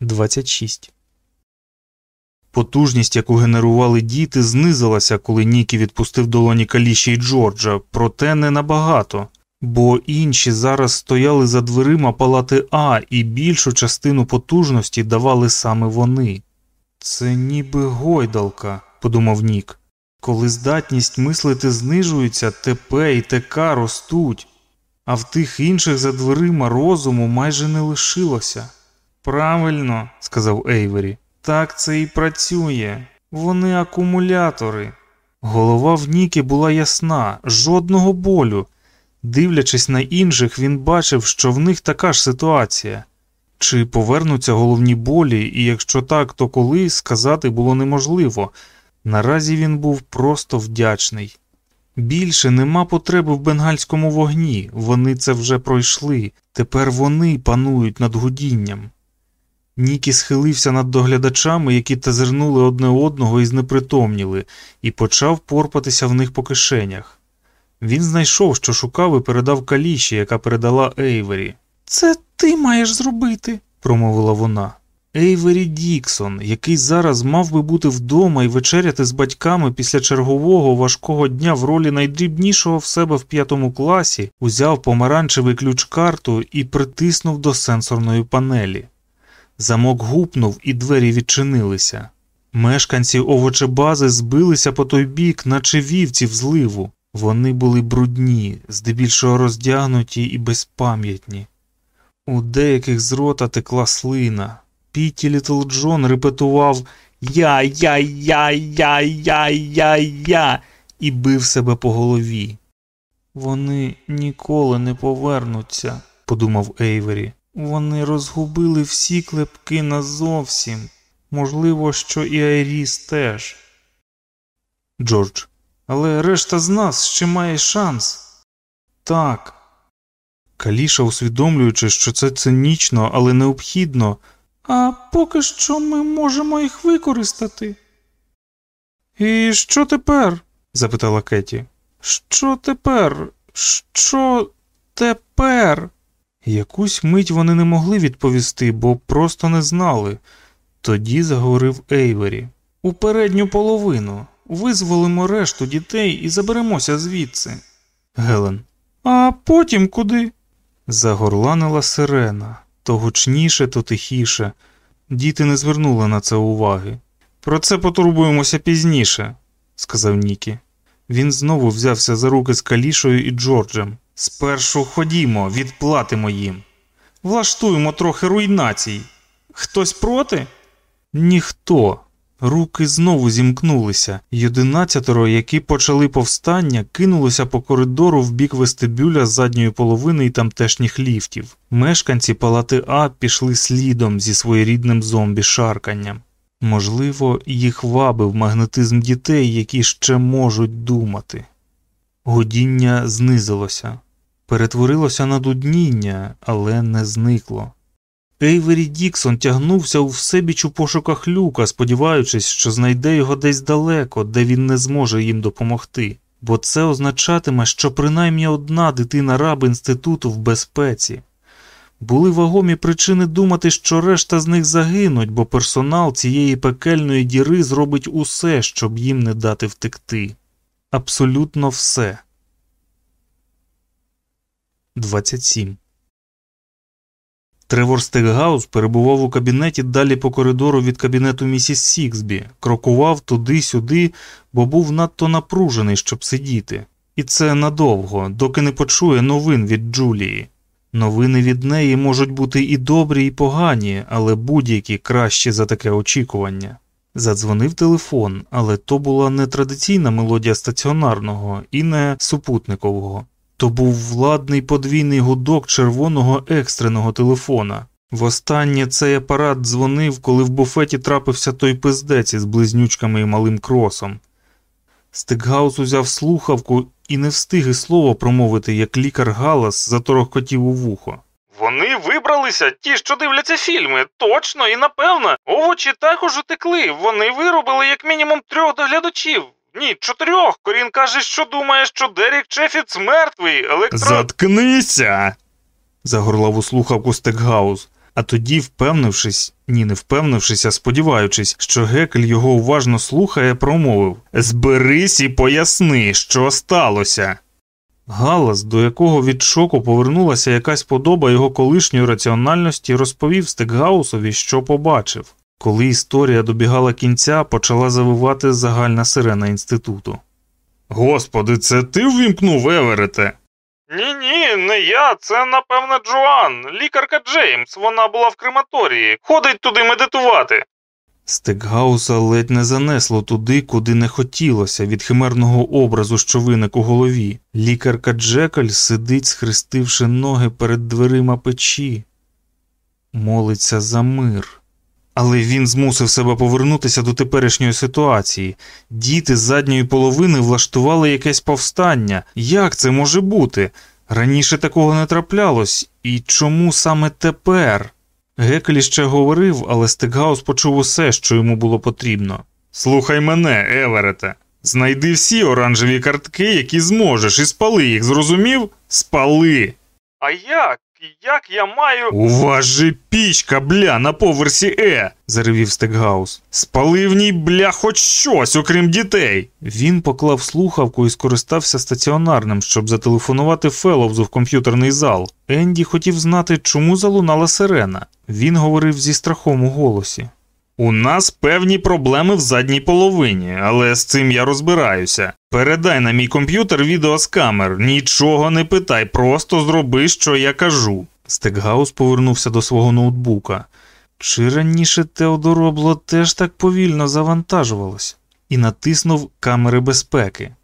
26 Потужність, яку генерували діти, знизилася, коли Нікі відпустив долоні Каліші й Джорджа, проте не набагато, бо інші зараз стояли за дверима палати А і більшу частину потужності давали саме вони. Це ніби гойдалка, подумав Нік. Коли здатність мислити знижується, ТП і ТК ростуть, а в тих інших за дверима розуму майже не лишилося. Правильно, сказав Ейвері. Так це і працює. Вони акумулятори. Голова в Нікі була ясна, жодного болю. Дивлячись на інших, він бачив, що в них така ж ситуація. Чи повернуться головні болі, і якщо так, то коли сказати було неможливо. Наразі він був просто вдячний. Більше нема потреби в бенгальському вогні, вони це вже пройшли, тепер вони панують над гудінням. Нікі схилився над доглядачами, які тазирнули одне одного і знепритомніли, і почав порпатися в них по кишенях. Він знайшов, що шукав, і передав каліші, яка передала Ейвері. Це ти маєш зробити, промовила вона. Ейвері Діксон, який зараз мав би бути вдома і вечеряти з батьками після чергового важкого дня в ролі найдрібнішого в себе в п'ятому класі, узяв помаранчевий ключ карту і притиснув до сенсорної панелі. Замок гупнув, і двері відчинилися. Мешканці овочебази збилися по той бік, наче вівці в зливу. Вони були брудні, здебільшого роздягнуті і безпам'ятні. У деяких з рота текла слина. Піті Літл Джон репетував Я, я, я, я, я, я, я і бив себе по голові. Вони ніколи не повернуться, подумав Ейвері. Вони розгубили всі клепки назовсім. Можливо, що і Айріс теж. Джордж. Але решта з нас ще має шанс. Так. Каліша, усвідомлюючи, що це цинічно, але необхідно, а поки що ми можемо їх використати. І що тепер? запитала Кеті. Що тепер? Що тепер? Якусь мить вони не могли відповісти, бо просто не знали. Тоді заговорив Ейвері. У передню половину визволимо решту дітей і заберемося звідси. Гелен. А потім куди? Загорланила сирена то гучніше, то тихіше. Діти не звернули на це уваги. Про це потурбуємося пізніше, сказав Нікі. Він знову взявся за руки з Калішою і Джорджем. Спершу ходімо, відплатимо їм. Влаштуємо трохи руйнацій. Хтось проти? Ніхто. Руки знову зімкнулися, і одинадцятеро, які почали повстання, кинулося по коридору в бік вестибюля задньої половини і тамтешніх ліфтів. Мешканці палати А пішли слідом зі своєрідним зомбі шарканням. Можливо, їх вабив магнетизм дітей, які ще можуть думати. Гудіння знизилося, перетворилося на дудніння, але не зникло. Ейвері Діксон тягнувся у всебіч у пошуках люка, сподіваючись, що знайде його десь далеко, де він не зможе їм допомогти, бо це означатиме, що принаймні одна дитина раб інституту в безпеці. Були вагомі причини думати, що решта з них загинуть, бо персонал цієї пекельної діри зробить усе, щоб їм не дати втекти. Абсолютно все. 27 Тревор Стекгаус перебував у кабінеті далі по коридору від кабінету місіс Сіксбі, крокував туди-сюди, бо був надто напружений, щоб сидіти. І це надовго, доки не почує новин від Джулії. Новини від неї можуть бути і добрі, і погані, але будь-які кращі за таке очікування. Задзвонив телефон, але то була не традиційна мелодія стаціонарного і не супутникового. То був владний подвійний гудок червоного екстреного телефона. Востаннє цей апарат дзвонив, коли в буфеті трапився той пиздець із близнючками і малим кросом. Стекгаус узяв слухавку і не встиг і слово промовити, як лікар Галас заторохкотів у вухо. Вони вибралися, ті, що дивляться фільми, точно і напевно. Овочі також утекли. Вони вирубили як мінімум трьох доглядачів. Ні, чотирьох. Корін каже, що думає, що Дерік Чефіц мертвий, електро. Заткнися. загорлав у слухавку Стекгаус, а тоді, впевнившись, Ні, не впевнившися, сподіваючись, що Гекель його уважно слухає, промовив Зберись і поясни, що сталося. Галас, до якого від шоку повернулася якась подоба його колишньої раціональності, розповів Стекгаусові, що побачив. Коли історія добігала кінця, почала завивати загальна сирена інституту. Господи, це ти ввімкнув Еверете? Ні, ні, не я, це напевно Джоан, лікарка Джеймс. Вона була в крематорії. Ходить туди медитувати. Стекгауса ледь не занесло туди, куди не хотілося, від химерного образу, що виник у голові. Лікарка Джекаль сидить, схрестивши ноги перед дверима печі, молиться за мир. Але він змусив себе повернутися до теперішньої ситуації. Діти з задньої половини влаштували якесь повстання. Як це може бути? Раніше такого не траплялось, і чому саме тепер? Гекель ще говорив, але Стекгаус почув усе, що йому було потрібно. Слухай мене, Еверете. Знайди всі оранжеві картки, які зможеш, і спали їх, зрозумів? Спали. А як? Як я маю. У вас же пічка, бля, на поверсі Е, заревів Стекгаус. Спали в ній, бля, хоч щось, окрім дітей. Він поклав слухавку і скористався стаціонарним, щоб зателефонувати Феловзу в комп'ютерний зал. Енді хотів знати, чому залунала сирена. Він говорив зі страхом у голосі. У нас певні проблеми в задній половині, але з цим я розбираюся. Передай на мій комп'ютер відео з камер, нічого не питай, просто зроби, що я кажу. Стекгаус повернувся до свого ноутбука. Чи раніше Теодоробло теж так повільно завантажувалось і натиснув камери безпеки.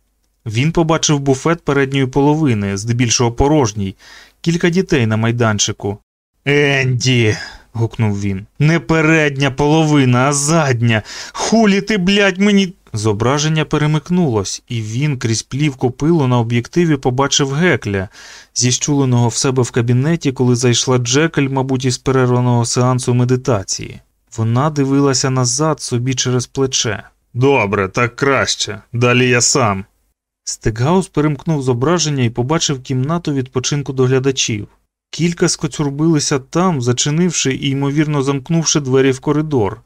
Він побачив буфет передньої половини, здебільшого порожній, кілька дітей на майданчику. Енді гукнув він. Не передня половина, а задня. Хулі ти, блядь, мені. Зображення перемикнулось, і він крізь плівку пилу на об'єктиві побачив гекля, зіщуленого в себе в кабінеті, коли зайшла Джекель, мабуть, із перерваного сеансу медитації. Вона дивилася назад собі через плече. Добре, так краще. Далі я сам. Стекгаус перемкнув зображення і побачив кімнату відпочинку доглядачів. Кілька скоцюрбилися там, зачинивши і ймовірно замкнувши двері в коридор.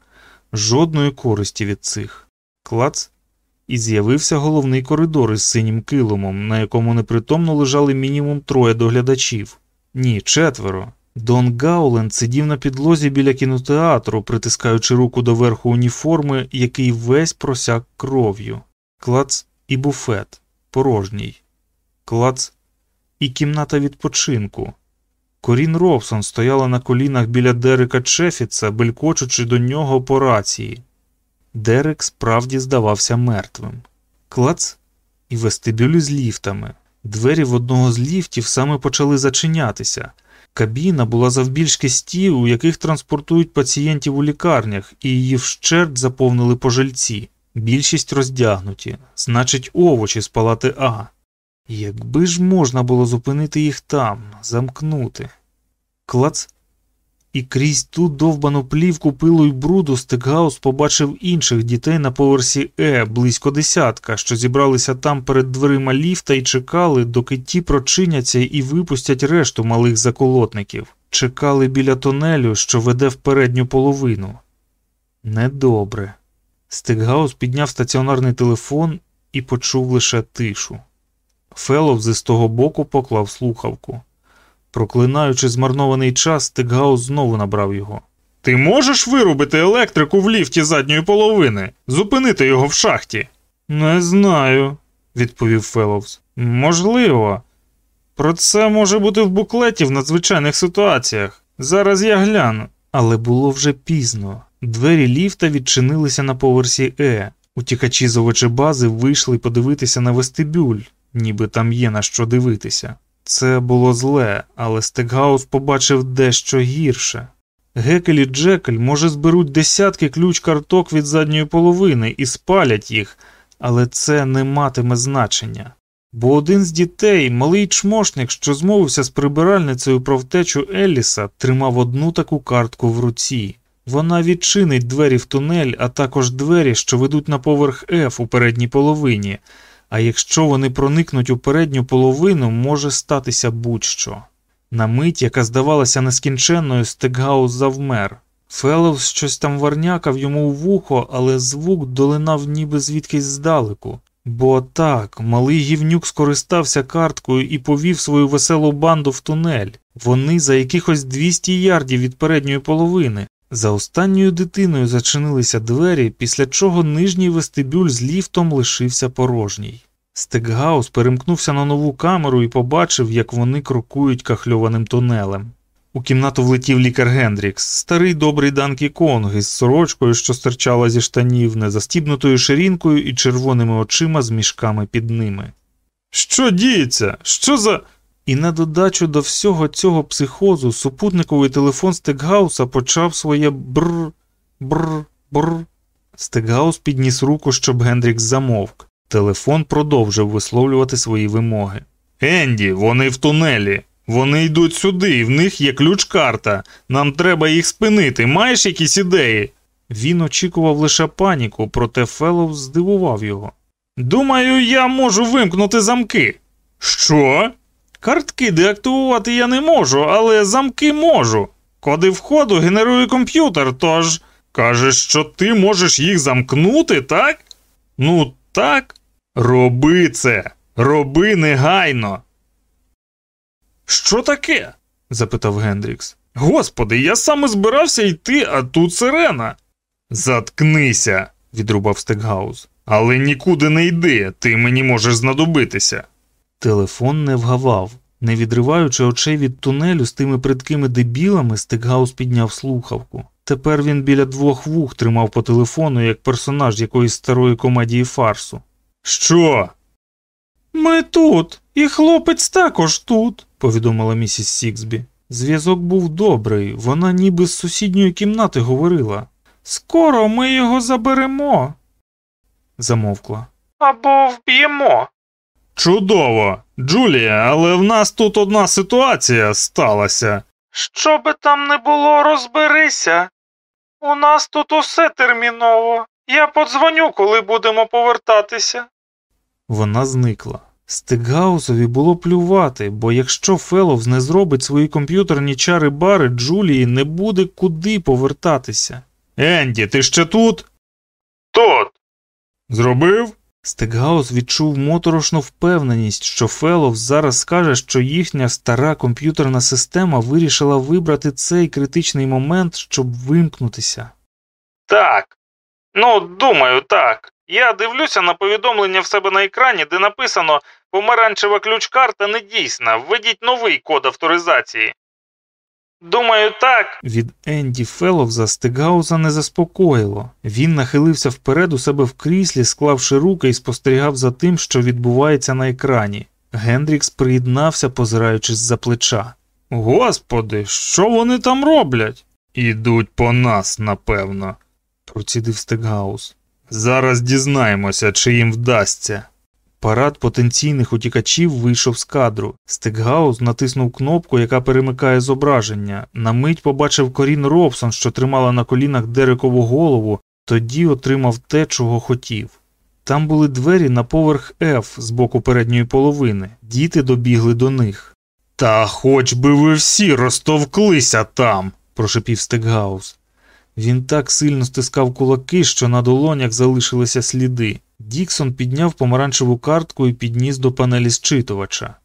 Жодної користі від цих. Клац. І з'явився головний коридор із синім килимом, на якому непритомно лежали мінімум троє доглядачів. Ні, четверо. Дон Гауленд сидів на підлозі біля кінотеатру, притискаючи руку до верху уніформи, який весь просяк кров'ю. Клац і буфет порожній. Клац і кімната відпочинку. Корін Робсон стояла на колінах біля Дерека Чефіца, белькочучи до нього по рації. Дерек справді здавався мертвим. Клац і вестибюлі з ліфтами. Двері в одного з ліфтів саме почали зачинятися. Кабіна була завбільшки стів, у яких транспортують пацієнтів у лікарнях, і її вщерть заповнили пожильці. Більшість роздягнуті, значить, овочі з палати А. Якби ж можна було зупинити їх там, замкнути. Клац. І крізь ту довбану плівку пилу й бруду Стекгаус побачив інших дітей на поверсі Е, близько десятка, що зібралися там перед дверима ліфта і чекали, доки ті прочиняться і випустять решту малих заколотників. Чекали біля тунелю, що веде в передню половину. Недобре. Стекгаус підняв стаціонарний телефон і почув лише тишу. Феловз з того боку поклав слухавку. Проклинаючи змарнований час, Стикгаус знову набрав його. Ти можеш вирубити електрику в ліфті задньої половини, зупинити його в шахті? Не знаю, відповів Феловс. Можливо. Про це може бути в буклеті в надзвичайних ситуаціях. Зараз я гляну. Але було вже пізно. Двері ліфта відчинилися на поверсі Е. Утікачі з овочебази вийшли подивитися на вестибюль, ніби там є на що дивитися. Це було зле, але Стекгаус побачив дещо гірше. Гекель і Джекель, може, зберуть десятки ключ карток від задньої половини і спалять їх, але це не матиме значення. Бо один з дітей, малий чмошник, що змовився з прибиральницею про втечу Елліса, тримав одну таку картку в руці. Вона відчинить двері в тунель, а також двері, що ведуть на поверх F у передній половині. А якщо вони проникнуть у передню половину, може статися будь-що. На мить, яка здавалася нескінченною, Стекгаус завмер. Фелловс щось там варнякав йому у вухо, але звук долинав ніби звідкись здалеку. Бо так, малий гівнюк скористався карткою і повів свою веселу банду в тунель. Вони за якихось 200 ярдів від передньої половини. За останньою дитиною зачинилися двері, після чого нижній вестибюль з ліфтом лишився порожній. Стекгаус перемкнувся на нову камеру і побачив, як вони крокують кахльованим тунелем. У кімнату влетів лікар Гендрікс, старий добрий Данкі Конг із сорочкою, що стирчала зі штанів, незастібнутою ширінкою і червоними очима з мішками під ними. Що діється? Що за. І на додачу до всього цього психозу супутниковий телефон Стекгауса почав своє бр бр бр. Стекгаус підніс руку, щоб Гендрікс замовк. Телефон продовжив висловлювати свої вимоги. Енді, вони в тунелі. Вони йдуть сюди, і в них є ключ-карта. Нам треба їх спинити. Маєш якісь ідеї? Він очікував лише паніку, проте Феллоуз здивував його. Думаю, я можу вимкнути замки. Що? Картки деактивувати я не можу, але замки можу. Коди входу генерує комп'ютер, тож. Кажеш, що ти можеш їх замкнути, так? Ну, так. Роби це. Роби негайно. Що таке? запитав Гендрікс. Господи, я саме збирався йти, а тут сирена. Заткнися, відрубав Стекгаус. Але нікуди не йди, ти мені можеш знадобитися. Телефон не вгавав. Не відриваючи очей від тунелю з тими придкими дебілами, Стекгаус підняв слухавку. Тепер він біля двох вух тримав по телефону як персонаж якоїсь старої комедії фарсу. Що? Ми тут, і хлопець також тут, повідомила місіс Сіксбі. Зв'язок був добрий, вона ніби з сусідньої кімнати говорила. Скоро ми його заберемо. Замовкла. Або вб'ємо. Чудово, Джулія, але в нас тут одна ситуація сталася. Що би там не було, розберися. У нас тут усе терміново. Я подзвоню, коли будемо повертатися. Вона зникла. Стикгаусові було плювати, бо якщо Феловс не зробить свої комп'ютерні чари бари, Джулії не буде куди повертатися. Енді, ти ще тут? Тут. Зробив? Стекгаус відчув моторошну впевненість, що Феловс зараз скаже, що їхня стара комп'ютерна система вирішила вибрати цей критичний момент, щоб вимкнутися. Так. Ну, думаю, так. Я дивлюся на повідомлення в себе на екрані, де написано помаранчева ключ-карта не дійсна. Введіть новий код авторизації. Думаю, так. Від Енді Феллоуза Стекгауза не заспокоїло. Він нахилився вперед у себе в кріслі, склавши руки і спостерігав за тим, що відбувається на екрані. Гендрікс приєднався, позираючи з-за плеча. Господи, що вони там роблять? Ідуть по нас, напевно, процідив Стекгаус. Зараз дізнаємося, чи їм вдасться. Парад потенційних утікачів вийшов з кадру. Стекгаус натиснув кнопку, яка перемикає зображення. На мить побачив Корін Робсон, що тримала на колінах Дерекову голову, тоді отримав те, чого хотів. Там були двері на поверх F з боку передньої половини. Діти добігли до них. Та хоч би ви всі розтовклися там, прошипів Стекгаус. Він так сильно стискав кулаки, що на долонях залишилися сліди. Діксон підняв помаранчеву картку і підніс до панелі зчитувача.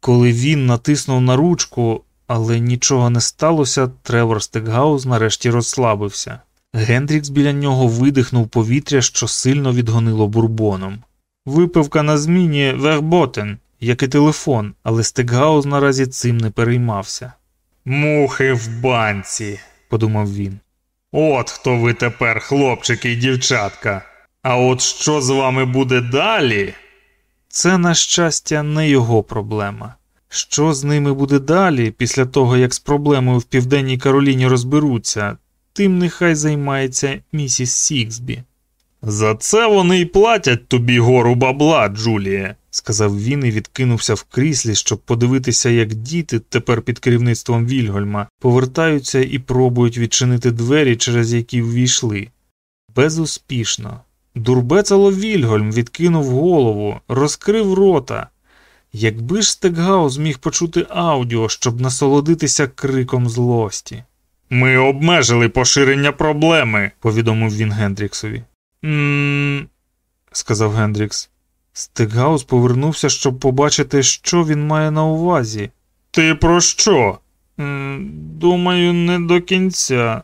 Коли він натиснув на ручку, але нічого не сталося, Тревор Стекгаус нарешті розслабився. Гендрікс біля нього видихнув повітря, що сильно відгонило бурбоном. Випивка на зміні верботен, як і телефон, але Стекгаус наразі цим не переймався. Мухи в банці, подумав він. От хто ви тепер, хлопчики і дівчатка. А от що з вами буде далі? Це, на щастя, не його проблема. Що з ними буде далі, після того, як з проблемою в Південній Кароліні розберуться, тим нехай займається місіс Сіксбі. За це вони й платять тобі гору бабла, Джуліє, сказав він і відкинувся в кріслі, щоб подивитися, як діти, тепер під керівництвом Вільгольма, повертаються і пробують відчинити двері, через які ввійшли. Безуспішно. Дурбецало Вільгольм відкинув голову, розкрив рота. Якби ж Стекгаус зміг почути аудіо, щоб насолодитися криком злості. Ми обмежили поширення проблеми, повідомив він Гендріксові. «М-м-м», сказав Гендрікс. Стикгаус повернувся, щоб побачити, що він має на увазі. Ти про що? «М, Думаю, не до кінця.